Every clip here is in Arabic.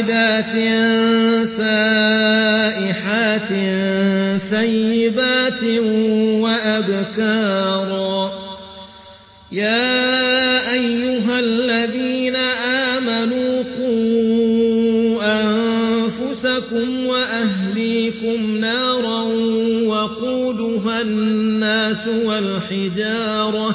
عابدات سائحات ثيبات وأبكارا. يا أيها الذين آمنوا قوا أنفسكم وأهليكم نارا وقودها الناس والحجارة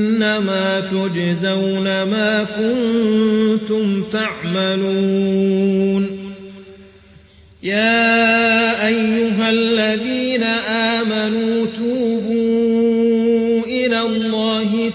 إنما تجزون ما كنتم تعملون. يا أيها الذين آمنوا توبوا إلى الله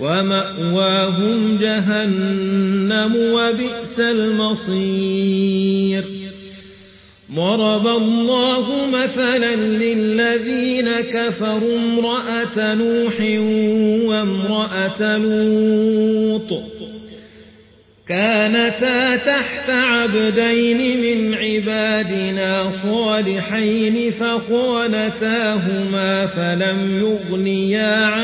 ومأواهم جهنم وبئس المصير. ضرب الله مثلا للذين كفروا امرأة نوح وامرأة لوط. كانتا تحت عبدين من عبادنا صالحين فخانتاهما فلم يغنيا عنهما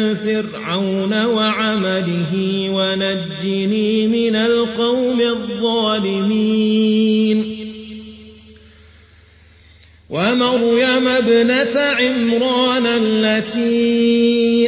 فرعون وعمله ونجني من القوم الظالمين. ومريم ابنة عمران التي